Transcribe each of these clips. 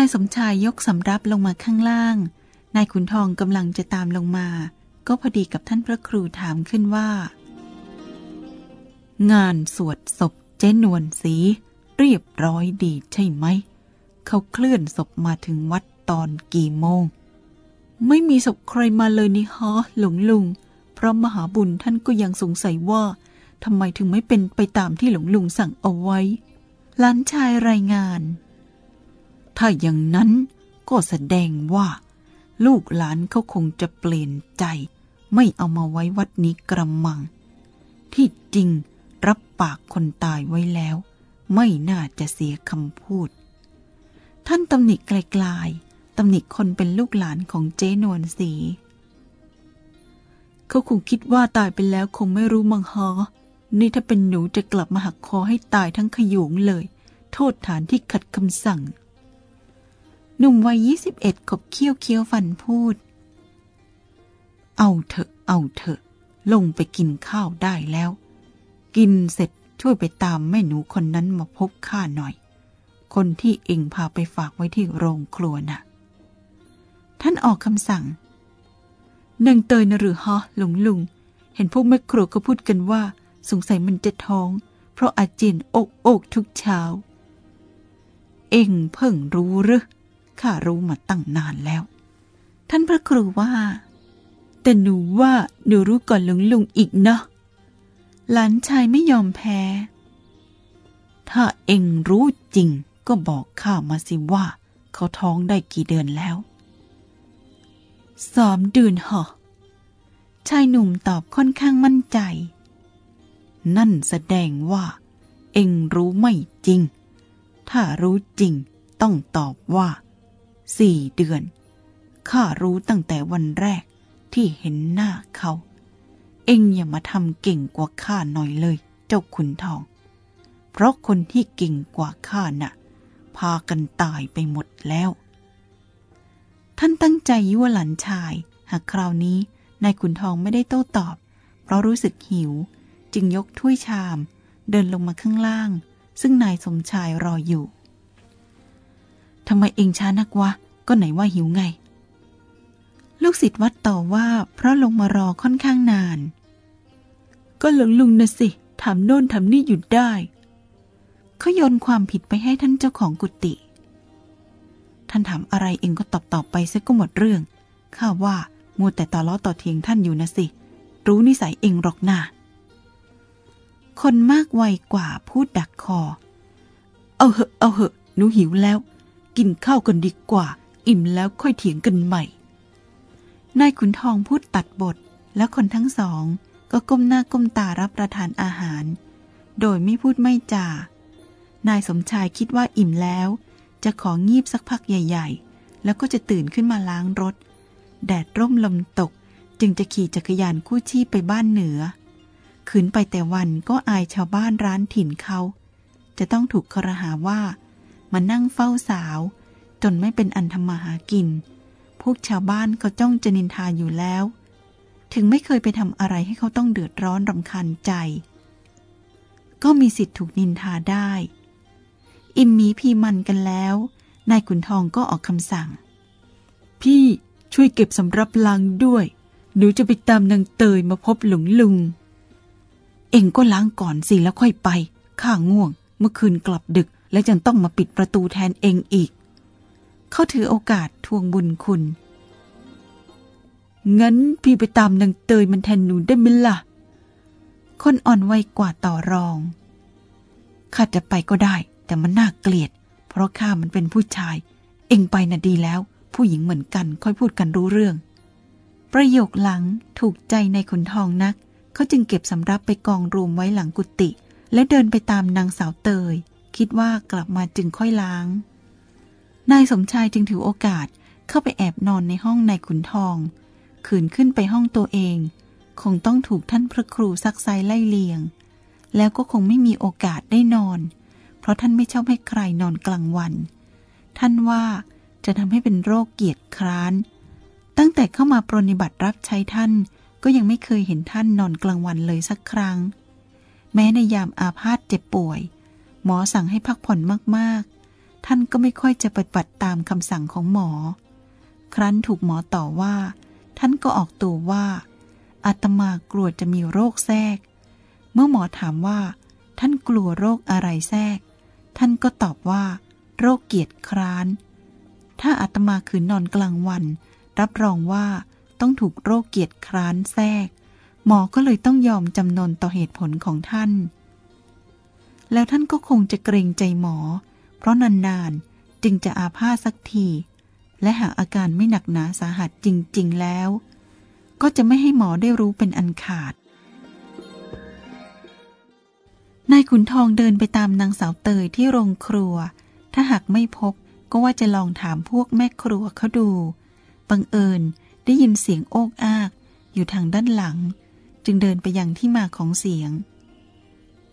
นายสมชายยกสำรับลงมาข้างล่าง นายขุนทองกำลังจะตามลงมา ก็พอดีกับท่านพระครูถามขึ้นว่า งานสวดศพเจนวนสีเรียบร้อยดีใช่ไหม เขาเคลื่อนศพมาถึงวัดตอนกี่โมง ไม่มีศพใครมาเลยนี่ฮะหลวงลุง เพราะมหาบุญท่านก็ยังสงสัยว่าทำไมถึงไม่เป็นไปตามที่หลวงลุงสั่งเอาไว้ หลานชายรายงาน ถ้าอย่างนั้นก็แสดงว่า ลูกหลานเขาคงจะเปลี่ยนใจ ไม่เอามาไว้วัดนี้กระมัง ที่จริงรับปากคนตายไว้แล้ว ไม่น่าจะเสียคำพูด ท่านตำหนิไกลๆตำหนิคนเป็นลูกหลานของเจ๊นวลสีเขาคงคิดว่าตายไปแล้วคงไม่รู้มังฮอนี่ถ้าเป็นหนูจะกลับมาหักคอให้ตายทั้งขยงเลย โทษฐานที่ขัดคำสั่ง หนุ่มวัยยี่สิบเอ็ดขบเคี้ยวเคี้ยวฟันพูด เอาเถอะ เอาเถอะ ลงไปกินข้าวได้แล้ว กินเสร็จช่วยไปตามแม่หนูคนนั้นมาพบข้าหน่อย คนที่เองพาไปฝากไว้ที่โรงครัวนะ่ะ ท่านออกคำสั่งนางเตยนะหรือฮะหลงลุง เห็นพวกแม่ครัวก็พูดกันว่า สงสัยมันจะท้อง เพราะอาเจียนอกอกทุกเช้า เอ็งเพิ่งรู้หรือ ข้ารู้มาตั้งนานแล้ว ท่านพระครูว่า แต่หนูว่าหนูรู้ก่อนหลวงลุงอีกเนาะหลานชายไม่ยอมแพ้ ถ้าเองรู้จริงก็บอกข้ามาสิว่า เขาท้องได้กี่เดือนแล้วสามเดือนหรอชายหนุ่มตอบค่อนข้างมั่นใจ นั่นแสดงว่า เองรู้ไม่จริง ถ้ารู้จริงต้องตอบว่า สี่เดือน ข้ารู้ตั้งแต่วันแรกที่เห็นหน้าเขา เอ็งอย่ามาทำเก่งกว่าข้าหน่อยเลย เจ้าขุนทอง เพราะคนที่เก่งกว่าข้าน่ะ พากันตายไปหมดแล้ว ท่านตั้งใจยั่วหลานชาย หากคราวนี้นายขุนทองไม่ได้โต้ตอบ เพราะรู้สึกหิว จึงยกถ้วยชาม เดินลงมาข้างล่าง ซึ่งนายสมชายรออยู่ ทำไมเองช้านักวะ ก็ไหนว่าหิวไง ลูกศิษย์วัดต่อว่า เพราะลงมารอค่อนข้างนาน ก็หลงลุงนะสิ ถามโน่นถามนี่หยุดได้เขาโยนความผิดไปให้ท่านเจ้าของกุฏิท่านถามอะไรเองก็ตอบตอบไปซะก็หมดเรื่อง ข้าว่ามัวแต่ต่อล้อต่อเทียงท่านอยู่นะสิ รู้นิสัยเองหรอกนาะคนมากวัยกว่าพูดดักคอ เอาเหอะ เอาเหอะ หนูหิวแล้ว กินข้าวกันดีกว่า อิ่มแล้วค่อยเถียงกันใหม่ นายขุนทองพูดตัดบท แล้วคนทั้งสองก็ก้มหน้าก้มตารับประทานอาหาร โดยไม่พูดไม่จา นายสมชายคิดว่าอิ่มแล้ว จะของีบสักพักใหญ่ ๆ แล้วก็จะตื่นขึ้นมาล้างรถ แดดร่มลมตกจึงจะขี่จักรยานคู่ชีพไปบ้านเหนือ ขืนไปแต่วันก็อายชาวบ้านร้านถิ่นเขา จะต้องถูกครหาว่า มานั่งเฝ้าสาว จนไม่เป็นอันทำมาหากิน พวกชาวบ้านเขาจ้องจะนินทาอยู่แล้ว ถึงไม่เคยไปทำอะไรให้เขาต้องเดือดร้อนรำคาญใจ ก็มีสิทธิ์ถูกนินทาได้ อิมมีพีมันกันแล้วนายขุนทองก็ออกคำสั่ง พี่ช่วยเก็บสำรับลังด้วย หนูจะไปตามนางเตยมาพบหลวงลุง เองก็ล้างก่อนสิแล้วค่อยไป ข้าง่วง เมื่อคืนกลับดึก และยังต้องมาปิดประตูแทนเองอีก เขาถือโอกาสทวงบุญคุณ งั้นพี่ไปตามนางเตยมันแทนหนูได้ไหมล่ะ คนอ่อนวัยกว่าต่อรอง ข้าจะไปก็ได้ แต่มันน่าเกลียด เพราะข้ามันเป็นผู้ชาย เองไปน่ะดีแล้ว ผู้หญิงเหมือนกันค่อยพูดกันรู้เรื่อง ประโยคหลังถูกใจในขุนทองนัก เขาจึงเก็บสำรับไปกองรวมไว้หลังกุฏิและเดินไปตามนางสาวเตย คิดว่ากลับมาจึงค่อยล้าง นายสมชายจึงถือโอกาสเข้าไปแอบนอนในห้องนายขุนทอง ขืนขึ้นไปห้องตัวเอง คงต้องถูกท่านพระครูซักไซไล่เลียง แล้วก็คงไม่มีโอกาสได้นอน เพราะท่านไม่ชอบให้ใครนอนกลางวัน ท่านว่าจะทำให้เป็นโรคเกียจคร้าน ตั้งแต่เข้ามาปรนิบัติรับใช้ท่านก็ยังไม่เคยเห็นท่านนอนกลางวันเลยสักครั้ง แม้ในยามอาพาธเจ็บป่วย หมอสั่งให้พักผ่อนมากๆ ท่านก็ไม่ค่อยจะปฏิบัติตามคำสั่งของหมอ ครั้นถูกหมอต่อว่า ท่านก็ออกตัวว่าอาตมากลัวจะมีโรคแทรก เมื่อหมอถามว่า ท่านกลัวโรคอะไรแทรก ท่านก็ตอบว่า โรคเกียดคร้าน ถ้าอาตมาคืนนอนกลางวัน รับรองว่าต้องถูกโรคเกียดคร้านแทรก หมอก็เลยต้องยอมจำนนต่อเหตุผลของท่าน แล้วท่านก็คงจะเกรงใจหมอ เพราะนานๆจึงจะอาพาธสักที และหากอาการไม่หนักหนาสาหัสจริง ๆ แล้ว ก็จะไม่ให้หมอได้รู้เป็นอันขาด นายขุนทองเดินไปตามนางสาวเตยที่โรงครัว ถ้าหากไม่พบก็ว่าจะลองถามพวกแม่ครัวเขาดู บังเอิญได้ยินเสียงโอกอาก อยู่ทางด้านหลัง จึงเดินไปยังที่มาของเสียง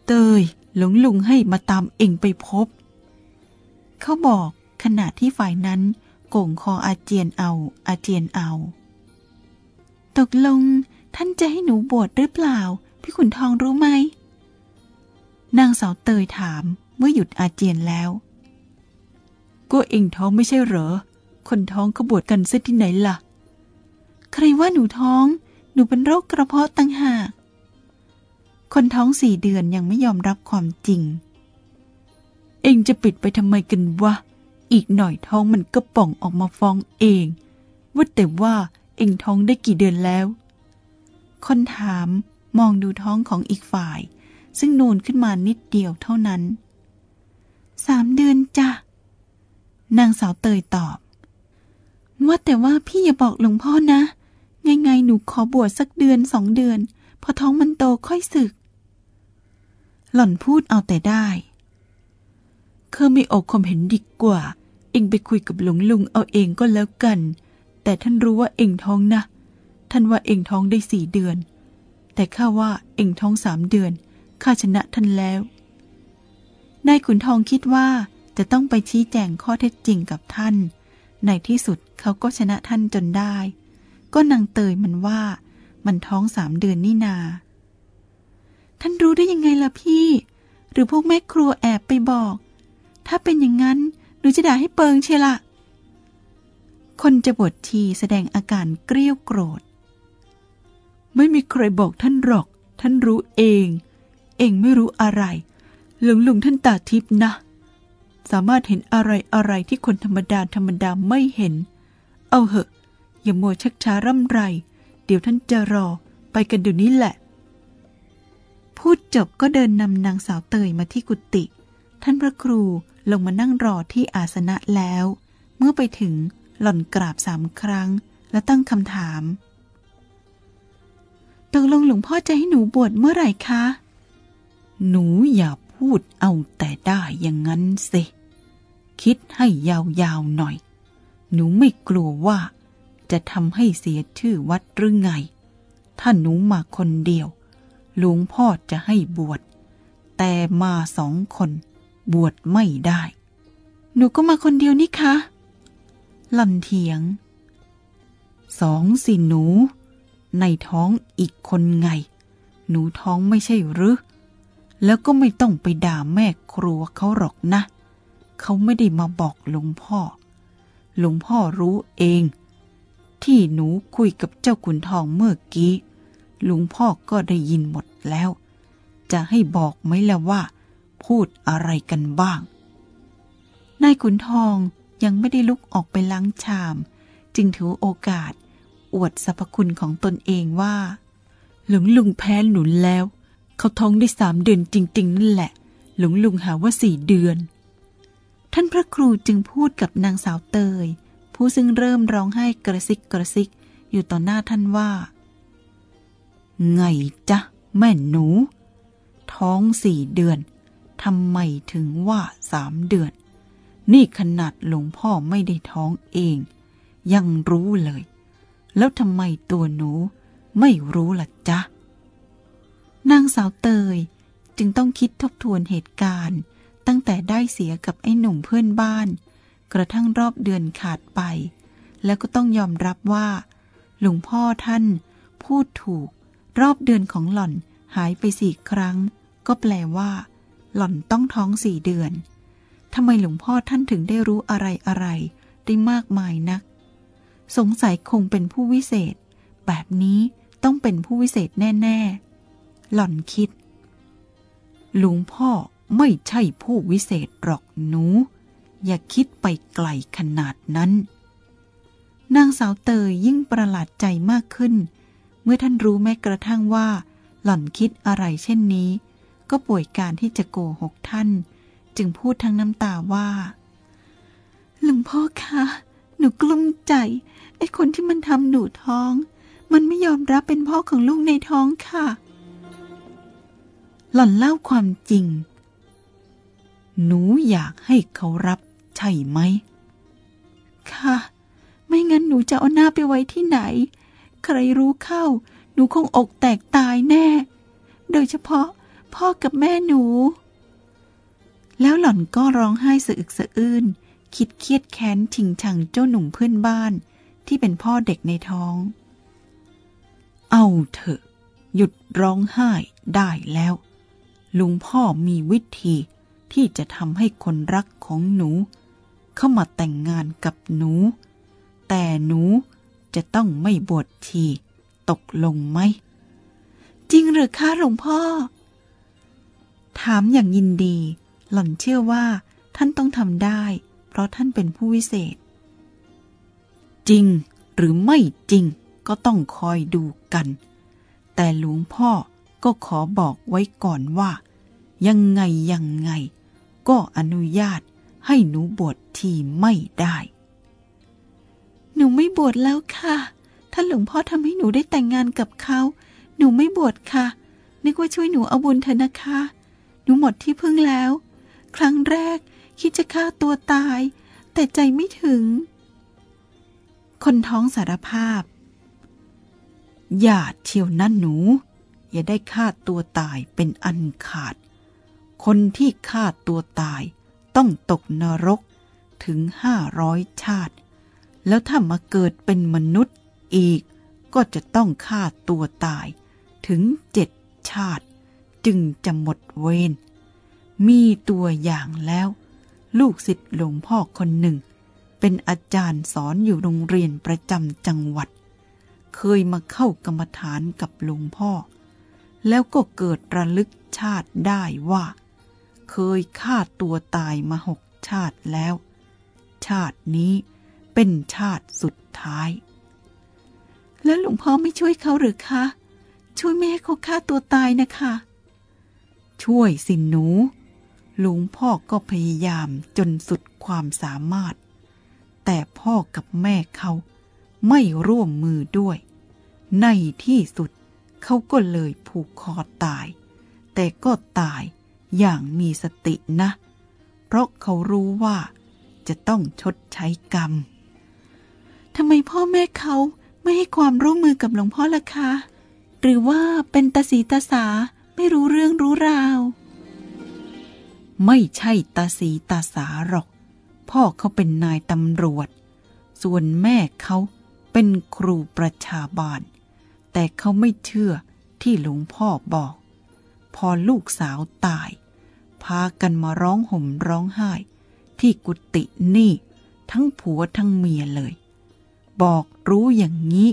เตย หลวงลุงให้มาตามเองไปพบ เขาบอกขณะที่ฝ่ายนั้นโก่งคออาเจียนเอา อาเจียนเอา ตกลงท่านจะให้หนูบวชหรือเปล่า พี่ขุนทองรู้ไหม นางสาวเตยถามเมื่อหยุดอาเจียนแล้ว ก็เองท้องไม่ใช่เหรอ คนท้องเขาบวชกันซะที่ไหนล่ะ ใครว่าหนูท้อง หนูเป็นโรคกระเพาะตั้งหาก คนท้องสี่เดือนยังไม่ยอมรับความจริง เองจะปิดไปทำไมกันวะ อีกหน่อยท้องมันก็ป่องออกมาฟ้องเองว่าแต่ว่าเองท้องได้กี่เดือนแล้ว คนถามมองดูท้องของอีกฝ่าย ซึ่งนูนขึ้นมานิดเดียวเท่านั้น สามเดือนจ้ะ นางสาวเตยตอบ ว่าแต่ว่าพี่อย่าบอกหลวงพ่อนะ ไงไงหนูขอบวชสักเดือนสองเดือน พอท้องมันโตค่อยศึก หล่อนพูดเอาแต่ได้เคอไม่ออกความเห็นดีกว่า เองไปคุยกับหลวงลุงเอาเองก็แล้วกัน แต่ท่านรู้ว่าเองท้องนะ ท่านว่าเองท้องได้สี่เดือน แต่ข้าว่าเองท้องสามเดือน ข้าชนะท่านแล้ว นายขุนทองคิดว่าจะต้องไปชี้แจงข้อเท็จจริงกับท่าน ในที่สุดเขาก็ชนะท่านจนได้ ก็นางเตยมันว่ามันท้องสามเดือนนี่นา ท่านรู้ได้ยังไงล่ะพี่ หรือพวกแม่ครัวแอบไปบอก ถ้าเป็นอย่างนั้นหนูจะด่าให้เปิงเชียละคนจะบททีแสดงอาการเกรี้ยวโกรธ ไม่มีใครบอกท่านหรอก ท่านรู้เอง เองไม่รู้อะไร หลงลุงท่านตาทิพนะ สามารถเห็นอะไรอะไรที่คนธรรมดาธรรมดาไม่เห็น เอาเหอะ อย่ามัวชักช้าร่ำไร เดี๋ยวท่านจะรอไปกันเดี๋ยวนี้แหละ พูดจบก็เดินนำนางสาวเตยมาที่กุฏิท่านพระครูลงมานั่งรอที่อาสนะแล้ว เมื่อไปถึงหล่อนกราบสามครั้ง แล้วตั้งคำถามตกลงหลวงพ่อจะให้หนูบวชเมื่อไหร่คะ หนูอย่าพูดเอาแต่ได้อย่างนั้นสิคิดให้ยาวๆหน่อย หนูไม่กลัวว่า จะทำให้เสียชื่อวัดหรือไง ถ้าหนูมาคนเดียว หลวงพ่อจะให้บวช แต่มาสองคนบวชไม่ได้ หนูก็มาคนเดียวนี่คะหลันเถียง สองสิหนู ในท้องอีกคนไง หนูท้องไม่ใช่หรือแล้วก็ไม่ต้องไปด่าแม่ครัวเขาหรอกนะ เขาไม่ได้มาบอกหลวงพ่อ หลวงพ่อรู้เอง ที่หนูคุยกับเจ้าขุนทองเมื่อกี้ หลวงพ่อก็ได้ยินหมดแล้ว จะให้บอกไหมละว่า พูดอะไรกันบ้าง นายขุนทองยังไม่ได้ลุกออกไปล้างชาม จึงถือโอกาส อวดสรรพคุณของตนเองว่า หลวงลุงแพ้หนุนแล้ว เขาท้องได้สามเดือนจริง ๆ นั่นแหละ หลวงลุงหาว่าสี่เดือน ท่านพระครูจึงพูดกับนางสาวเตย ผู้ซึ่งเริ่มร้องไห้กระซิกกระซิกอยู่ต่อหน้าท่านว่า ไงจ๊ะ แม่หนู ท้องสี่เดือนทำไมถึงว่าสามเดือน นี่ขนาดหลวงพ่อไม่ได้ท้องเอง ยังรู้เลย แล้วทำไมตัวหนูไม่รู้ล่ะจ๊ะ นางสาวเตยจึงต้องคิดทบทวนเหตุการณ์ ตั้งแต่ได้เสียกับไอ้หนุ่มเพื่อนบ้าน กระทั่งรอบเดือนขาดไป แล้วก็ต้องยอมรับว่า หลวงพ่อท่านพูดถูก รอบเดือนของหล่อนหายไปสี่ครั้ง ก็แปลว่า หล่อนต้องท้องสี่เดือนทำไมหลวงพ่อท่านถึงได้รู้อะไรอะไรได้มากมายนัก สงสัยคงเป็นผู้วิเศษ แบบนี้ต้องเป็นผู้วิเศษแน่ ๆ หล่อนคิด หลวงพ่อไม่ใช่ผู้วิเศษหรอกหนู อย่าคิดไปไกลขนาดนั้น นางสาวเตยยิ่งประหลาดใจมากขึ้น เมื่อท่านรู้แม้กระทั่งว่า หล่อนคิดอะไรเช่นนี้ ก็ป่วยการที่จะโกหกท่าน จึงพูดทั้งน้ำตาว่าหลวงพ่อคะหนูกลุ้มใจ ไอ้คนที่มันทำหนูท้อง มันไม่ยอมรับเป็นพ่อของลูกในท้องค่ะ หล่อนเล่าความจริง หนูอยากให้เขารับใช่ไหม ค่ะ ไม่งั้นหนูจะเอาหน้าไปไว้ที่ไหน ใครรู้เข้า หนูคงอกแตกตายแน่ โดยเฉพาะพ่อกับแม่หนู แล้วหล่อนก็ร้องไห้สะอึกสะอื้น คิดเครียดแค้นชิงชังเจ้าหนุ่มเพื่อนบ้านที่เป็นพ่อเด็กในท้อง เอาเถอะ หยุดร้องไห้ได้แล้ว ลุงพ่อมีวิธีที่จะทำให้คนรักของหนู เข้ามาแต่งงานกับหนู แต่หนู จะต้องไม่บวชชี ตกลงไหม จริงหรือคะหลวงพ่อ ถามอย่างยินดี หล่อนเชื่อว่า ท่านต้องทำได้ เพราะท่านเป็นผู้วิเศษ จริงหรือไม่จริงก็ต้องคอยดูกัน แต่หลวงพ่อก็ขอบอกไว้ก่อนว่า ยังไงยังไง ก็อนุญาตให้หนูบวชทีไม่ได้ หนูไม่บวชแล้วค่ะถ้าหลวงพ่อทำให้หนูได้แต่งงานกับเขา หนูไม่บวชค่ะ นึกว่าช่วยหนูเอาบุญเถอะนะคะ หนูหมดที่พึ่งแล้ว ครั้งแรกคิดจะฆ่าตัวตาย แต่ใจไม่ถึง คนท้องสารภาพอย่าเที่ยวนั่นหนู อย่าได้ฆ่าตัวตายเป็นอันขาด คนที่ฆ่าตัวตายต้องตกนรกถึงห้าร้อยชาติ แล้วถ้ามาเกิดเป็นมนุษย์อีก ก็จะต้องฆ่าตัวตาย ถึงเจ็ดชาติ จึงจะหมดเวร มีตัวอย่างแล้ว ลูกศิษย์หลวงพ่อคนหนึ่ง เป็นอาจารย์สอนอยู่โรงเรียนประจำจังหวัด เคยมาเข้ากรรมฐานกับหลวงพ่อ แล้วก็เกิดระลึกชาติได้ว่า เคยฆ่าตัวตายมาหกชาติแล้ว ชาตินี้ เป็นชาติสุดท้าย แล้วหลวงพ่อไม่ช่วยเขาหรือคะ ช่วยแม่ให้เขาฆ่าตัวตายนะคะ ช่วยสิหนู หลวงพ่อก็พยายามจนสุดความสามารถ แต่พ่อกับแม่เขาไม่ร่วมมือด้วย ในที่สุดเขาก็เลยผูกคอตาย แต่ก็ตายอย่างมีสตินะ เพราะเขารู้ว่าจะต้องชดใช้กรรมำไมพ่อแม่เขาไม่ให้ความร่วมมือกับหลวงพ่อล่ะคะ หรือว่าเป็นตาสีตาสาไม่รู้เรื่องรู้ราว ไม่ใช่ตาสีตาสาหรอก พ่อเขาเป็นนายตำรวจ ส่วนแม่เขาเป็นครูประชาบาล แต่เขาไม่เชื่อที่หลวงพ่อบอก พอลูกสาวตาย พากันมาร้องห่มร้องไห้ ที่กุฏินี่ ทั้งผัวทั้งเมียเลย บอกรู้อย่างนี้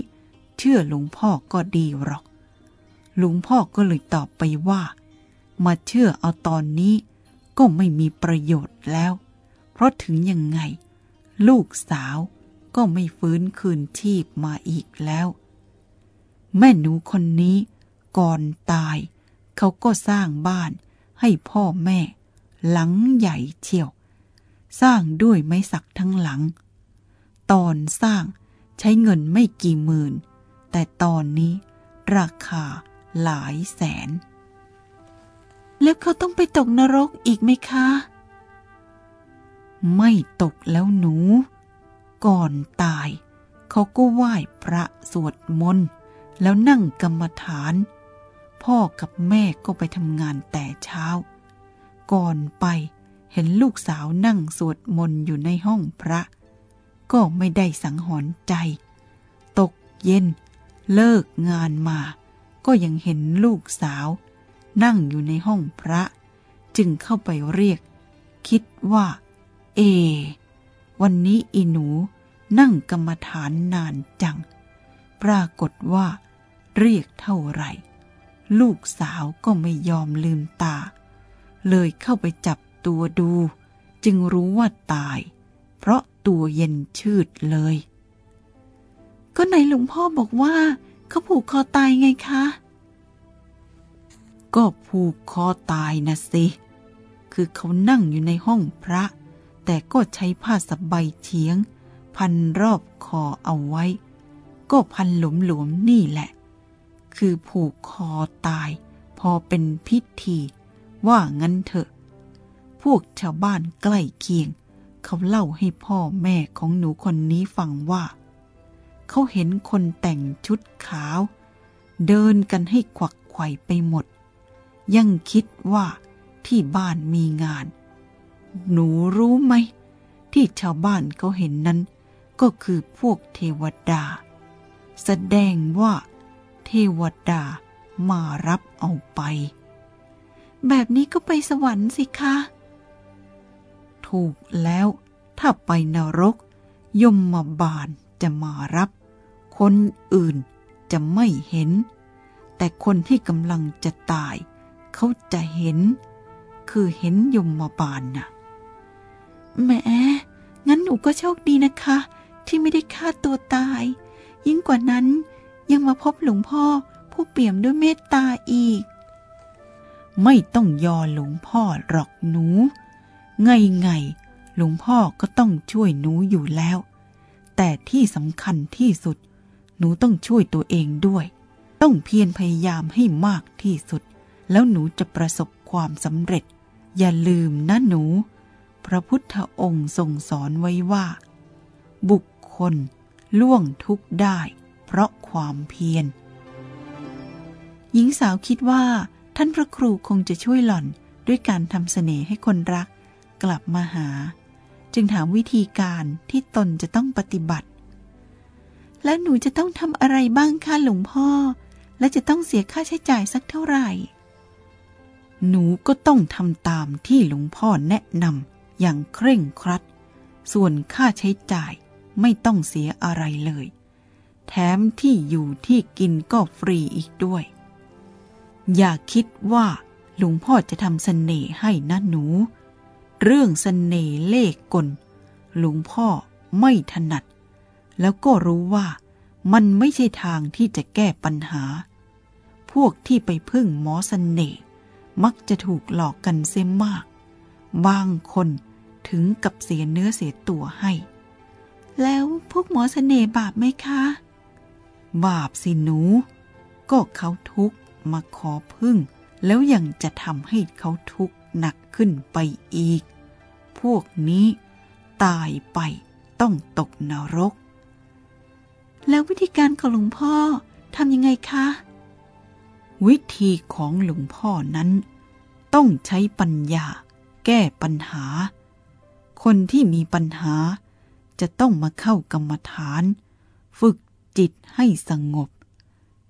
เชื่อหลวงพ่อก็ดีหรอก หลวงพ่อก็เลยตอบไปว่า มาเชื่อเอาตอนนี้ก็ไม่มีประโยชน์แล้ว เพราะถึงยังไง ลูกสาวก็ไม่ฟื้นคืนชีพมาอีกแล้ว แม่หนูคนนี้ก่อนตาย เขาก็สร้างบ้านให้พ่อแม่ หลังใหญ่เที่ยว สร้างด้วยไม้สักทั้งหลัง ตอนสร้าง ใช้เงินไม่กี่หมื่น แต่ตอนนี้ราคาหลายแสน แล้วเขาต้องไปตกนรกอีกไหมคะ ไม่ตกแล้วหนู ก่อนตาย เขาก็ไหว้พระสวดมนต์แล้วนั่งกรรมฐาน พ่อกับแม่ก็ไปทำงานแต่เช้า ก่อนไปเห็นลูกสาวนั่งสวดมนต์อยู่ในห้องพระ ก็ไม่ได้สังหรณ์ใจ ตกเย็น เลิกงานมา ก็ยังเห็นลูกสาว นั่งอยู่ในห้องพระ จึงเข้าไปเรียก คิดว่า เอ วันนี้อีหนู นั่งกรรมฐานนานจัง ปรากฏว่า เรียกเท่าไหร่ ลูกสาวก็ไม่ยอมลืมตา เลยเข้าไปจับตัวดู จึงรู้ว่าตาย เพราะ ตัวเย็นชืดเลย ก็ไหนหลวงพ่อบอกว่า เขาผูกคอตายไงคะ ก็ผูกคอตายนะสิ คือเขานั่งอยู่ในห้องพระ แต่ก็ใช้ผ้าสบายเฉียง พันรอบคอเอาไว้ ก็พันหลวมๆนี่แหละ คือผูกคอตาย พอเป็นพิธี ว่างั้นเถอะ พวกชาวบ้านใกล้เคียง เขาเล่าให้พ่อแม่ของหนูคนนี้ฟังว่า เขาเห็นคนแต่งชุดขาว เดินกันให้ขวักไขว่ไปหมด ยังคิดว่าที่บ้านมีงาน หนูรู้ไหม ที่ชาวบ้านเขาเห็นนั้น ก็คือพวกเทวดา แสดงว่า เทวดามารับเอาไป แบบนี้ก็ไปสวรรค์สิคะ ถูกแล้ว ถ้าไปนรก ยมมาบาลจะมารับ คนอื่นจะไม่เห็น แต่คนที่กำลังจะตาย เขาจะเห็น คือเห็นยมมาบาลน่ะแหมงั้นหนูก็โชคดีนะคะ ที่ไม่ได้ฆ่าตัวตาย ยิ่งกว่านั้นยังมาพบหลวงพ่อผู้เปี่ยมด้วยเมตตาอีก ไม่ต้องยอหลวงพ่อหรอกหนู ไงไงหลวงพ่อก็ต้องช่วยหนูอยู่แล้ว แต่ที่สำคัญที่สุด หนูต้องช่วยตัวเองด้วย ต้องเพียรพยายามให้มากที่สุด แล้วหนูจะประสบความสำเร็จ อย่าลืมนะหนู พระพุทธองค์ทรงสอนไว้ว่า บุคคลล่วงทุกข์ได้ เพราะความเพียร หญิงสาวคิดว่า ท่านพระครูคงจะช่วยหล่อนด้วยการทำเสน่ห์ให้คนรัก กลับมาหา จึงถามวิธีการที่ตนจะต้องปฏิบัติ แล้วหนูจะต้องทำอะไรบ้างคะหลวงพ่อ และจะต้องเสียค่าใช้จ่ายสักเท่าไหร่ หนูก็ต้องทำตามที่หลวงพ่อแนะนำอย่างเคร่งครัด ส่วนค่าใช้จ่ายไม่ต้องเสียอะไรเลย แถมที่อยู่ที่กินก็ฟรีอีกด้วย อย่าคิดว่าหลวงพ่อจะทำเสน่ห์ให้นะหนู เรื่องเสน่ห์เลขกลหลวงพ่อไม่ถนัด แล้วก็รู้ว่ามันไม่ใช่ทางที่จะแก้ปัญหา พวกที่ไปพึ่งหมอเสน่ห์มักจะถูกหลอกกันเสียมาก บางคนถึงกับเสียเนื้อเสียตัวให้ แล้วพวกหมอเสน่ห์บาปไหมคะ บาปสิหนู ก็เขาทุกมาขอพึ่ง แล้วยังจะทำให้เขาทุกข์หนักขึ้นไปอีก พวกนี้ ตายไปต้องตกนรก แล้ววิธีการของหลวงพ่อทำยังไงคะ วิธีของหลวงพ่อนั้น ต้องใช้ปัญญาแก้ปัญหา คนที่มีปัญหาจะต้องมาเข้ากรรมฐาน ฝึกจิตให้สงบ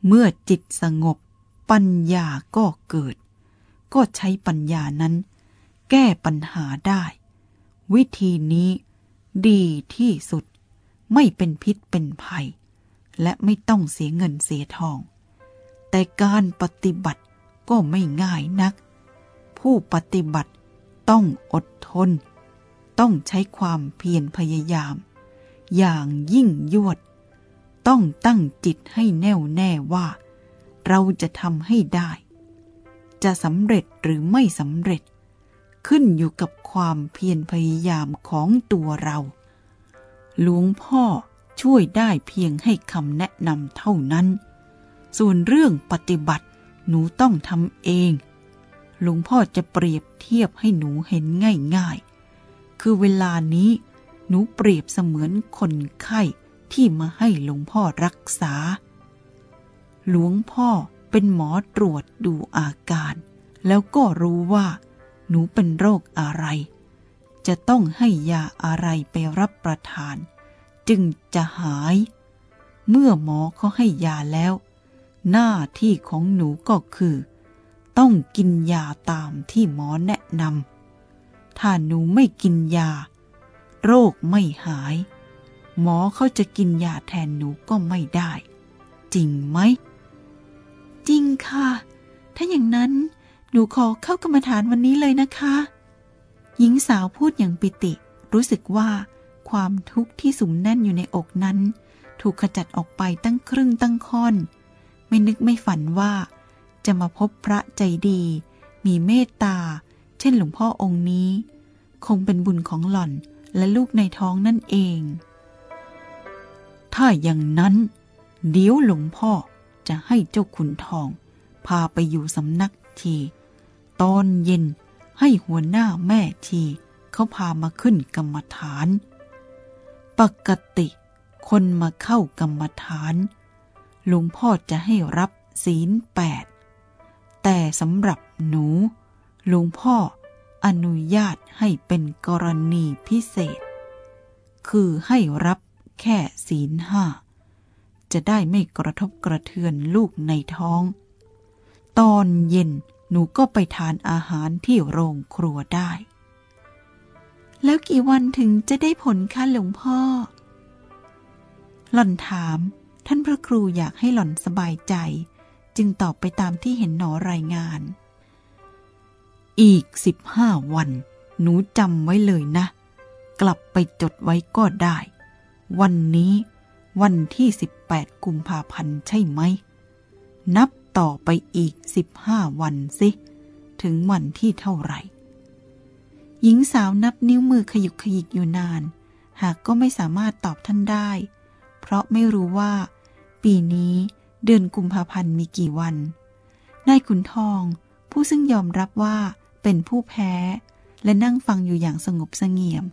เมื่อจิตสงบ ปัญญาก็เกิด ก็ใช้ปัญญานั้น แก้ปัญหาได้ วิธีนี้ดีที่สุด ไม่เป็นพิษเป็นภัย และไม่ต้องเสียเงินเสียทอง แต่การปฏิบัติก็ไม่ง่ายนัก ผู้ปฏิบัติต้องอดทน ต้องใช้ความเพียรพยายาม อย่างยิ่งยวด ต้องตั้งจิตให้แน่วแน่ว่า เราจะทำให้ได้ จะสำเร็จหรือไม่สำเร็จ ขึ้นอยู่กับความเพียรพยายามของตัวเรา หลวงพ่อช่วยได้เพียงให้คำแนะนำเท่านั้น ส่วนเรื่องปฏิบัติหนูต้องทำเอง หลวงพ่อจะเปรียบเทียบให้หนูเห็นง่ายๆ คือเวลานี้หนูเปรียบเสมือนคนไข้ที่มาให้หลวงพ่อรักษา หลวงพ่อเป็นหมอตรวจดูอาการ แล้วก็รู้ว่า หนูเป็นโรคอะไร จะต้องให้ยาอะไรไปรับประทาน จึงจะหาย เมื่อหมอเขาให้ยาแล้ว หน้าที่ของหนูก็คือ ต้องกินยาตามที่หมอแนะนำถ้าหนูไม่กินยา โรคไม่หาย หมอเขาจะกินยาแทนหนูก็ไม่ได้ จริงไหม จริงค่ะ ถ้าอย่างนั้น หนูขอเข้ากรรมฐานวันนี้เลยนะคะ หญิงสาวพูดอย่างปิติ รู้สึกว่า ความทุกข์ที่สุมแน่นอยู่ในอกนั้น ถูกขจัดออกไปตั้งครึ่งตั้งค่อน ไม่นึกไม่ฝันว่า จะมาพบพระใจดี มีเมตตา เช่นหลวงพ่อองค์นี้ คงเป็นบุญของหล่อนและลูกในท้องนั่นเอง ถ้าอย่างนั้น เดี๋ยวหลวงพ่อจะให้เจ้าขุนทอง พาไปอยู่สำนักที ตอนเย็นให้หัวหน้าแม่ทีเขาพามาขึ้นกรรมฐาน ปกติคนมาเข้ากรรมฐานหลวงพ่อจะให้รับศีลแปด แต่สำหรับหนูหลวงพ่ออนุญาตให้เป็นกรณีพิเศษ คือให้รับแค่ศีลห้า จะได้ไม่กระทบกระเทือนลูกในท้อง ตอนเย็น หนูก็ไปทานอาหารที่โรงครัวได้ แล้วกี่วันถึงจะได้ผลคะหลวงพ่อ หล่อนถาม ท่านพระครูอยากให้หล่อนสบายใจ จึงตอบไปตามที่เห็นหนอรายงาน อีกสิบห้าวัน หนูจำไว้เลยนะ กลับไปจดไว้ก็ได้ วันนี้วันที่สิบแปดกุมภาพันธ์ใช่ไหม นับ ต่อไปอีกสิบห้าวันสิถึงวันที่เท่าไหร่ หญิงสาวนับนิ้วมือขยุกขยิกอยู่นาน หากก็ไม่สามารถตอบท่านได้ เพราะไม่รู้ว่า ปีนี้เดือนกุมภาพันธ์มีกี่วัน นายขุนทองผู้ซึ่งยอมรับว่าเป็นผู้แพ้ และนั่งฟังอยู่อย่างสงบเสงี่ยม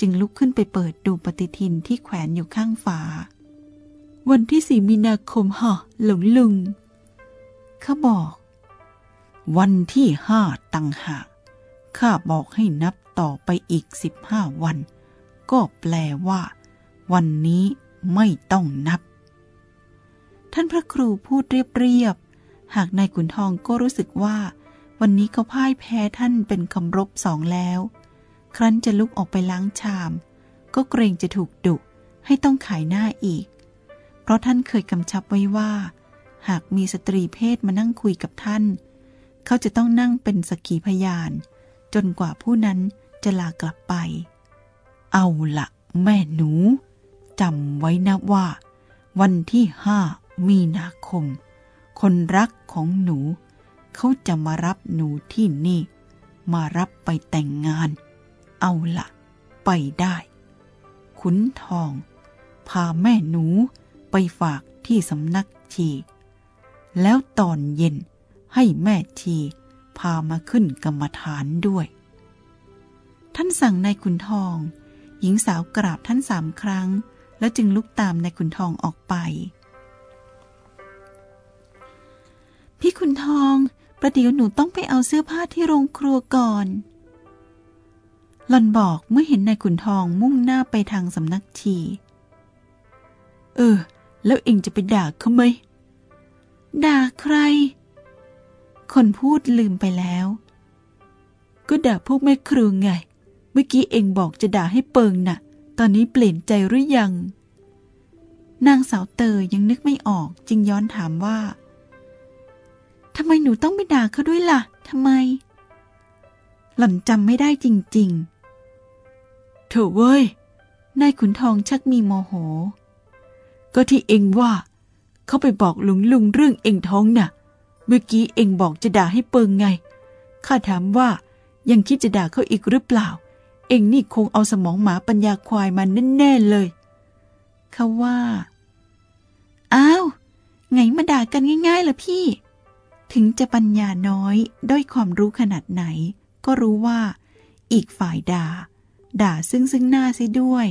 จึงลุกขึ้นไปเปิดดูปฏิทินที่แขวนอยู่ข้างฝา วันที่สี่มีนาคมฮะหลงลุง ขาบอก วันที่ห้าตังหากข้าบอกให้นับต่อไปอีกสิบห้าวัน ก็แปลว่า วันนี้ไม่ต้องนับ ท่านพระครูพูดเรียบๆหากนายขุนทองก็รู้สึกว่า วันนี้เขาพ่ายแพ้ท่านเป็นคำรบสองแล้ว ครั้นจะลุกออกไปล้างชาม ก็เกรงจะถูกดุให้ต้องขายหน้าอีก เพราะท่านเคยกำชับไว้ว่า หากมีสตรีเพศมานั่งคุยกับท่าน เขาจะต้องนั่งเป็นสกีพยาน จนกว่าผู้นั้นจะลากลับไป เอาละแม่หนูจำไว้นะว่า วันที่ห้ามีนาคม คนรักของหนู เขาจะมารับหนูที่นี่ มารับไปแต่งงาน เอาละไปได้ ขุนทอง พาแม่หนูไปฝากที่สำนักชี แล้วตอนเย็นให้แม่ชีพามาขึ้นกรรมฐานด้วย ท่านสั่งนายขุนทอง หญิงสาวกราบท่านสามครั้ง แล้วจึงลุกตามนายขุนทองออกไป พี่ขุนทอง ประเดี๋ยวหนูต้องไปเอาเสื้อผ้าที่โรงครัวก่อนหล่อนบอกเมื่อเห็นนายขุนทองมุ่งหน้าไปทางสำนักชีเออ แล้วเองจะไปด่าเขาไหม ด่าใคร คนพูดลืมไปแล้ว ก็ด่าพวกแม่ครูไง เมื่อกี้เองบอกจะด่าให้เปิงน่ะ ตอนนี้เปลี่ยนใจหรือยัง นางสาวเตยยังนึกไม่ออกจึงย้อนถามว่าทำไมหนูต้องไปด่าเขาด้วยล่ะทำไม หล่อนจำไม่ได้จริง ๆ เถอะเว้ยนายขุนทองชักมีโมโห ก็ที่เองว่า เขาไปบอกลุงลุงเรื่องเองท้องน่ะ เมื่อกี้เองบอกจะด่าให้เปิงไง ข้าถามว่ายังคิดจะด่าเขาอีกหรือเปล่า เองนี่คงเอาสมองหมาปัญญาควายมาแน่ๆเลยเขาว่า อ้าว ไงมาด่ากันง่ายๆล่ะพี่ ถึงจะปัญญาน้อยด้อยความรู้ขนาดไหน ก็รู้ว่า อีกฝ่ายด่า ด่าซึ่งซึ่งหน้าซิด้วย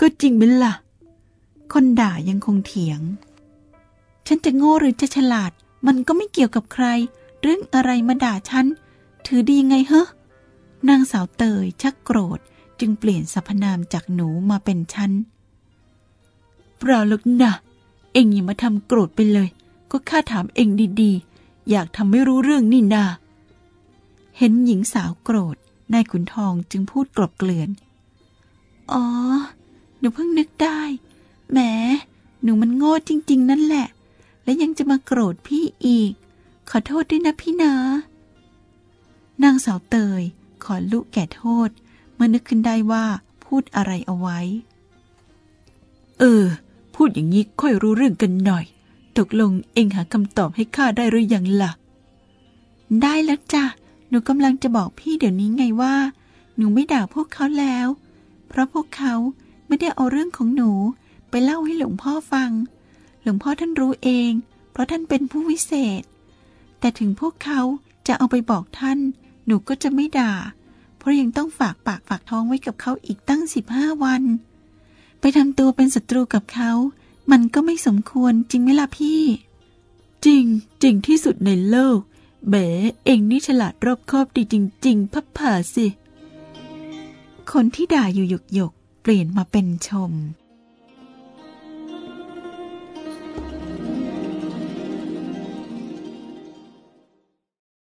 ก็จริงเป็นละ่ะ คนด่ายังคงเถียง ฉันจะโง่หรือจะฉลาด มันก็ไม่เกี่ยวกับใคร เรื่องอะไรมาด่าฉัน ถือดียังไงเฮะนางสาวเตยชักโกรธจึงเปลี่ยนสรรพนามจากหนูมาเป็นฉันเปล่าหรอกนะเองอย่ามาทำโกรธไปเลย ก็ข้าถามเองดีๆ อยากทำไม่รู้เรื่องนี่นา เห็นหญิงสาวโกรธ นายขุนทองจึงพูดกลบเกลื่อน อ๋อ หนูเพิ่งนึกได้ แหมหนูมันโง่จริง ๆ นั่นแหละ และยังจะมาโกรธพี่อีก ขอโทษด้วยนะพี่นะ นางสาวเตย ขอลุแก่โทษ เมื่อนึกขึ้นได้ว่าพูดอะไรเอาไว้ เออ พูดอย่างนี้ค่อยรู้เรื่องกันหน่อย ตกลงเองหาคำตอบให้ข้าได้หรือยังล่ะ ได้แล้วจ้ะ หนูกำลังจะบอกพี่เดี๋ยวนี้ไงว่า หนูไม่ด่าพวกเขาแล้ว เพราะพวกเขาไม่ได้เอาเรื่องของหนู ไปเล่าให้หลวงพ่อฟัง หลวงพ่อท่านรู้เอง เพราะท่านเป็นผู้วิเศษ แต่ถึงพวกเขาจะเอาไปบอกท่าน หนูก็จะไม่ด่า เพราะยังต้องฝากปากฝากท้องไว้กับเขาอีกตั้งสิบห้าวัน ไปทำตัวเป็นศัตรูกับเขา มันก็ไม่สมควรจริงไหมล่ะพี่ จริงจริงที่สุดในโลกแหมเองนี่ฉลาดรอบคอบดีจริง ๆ พับผ่าสิ คนที่ด่าอยู่หยกๆเปลี่ยนมาเป็นชม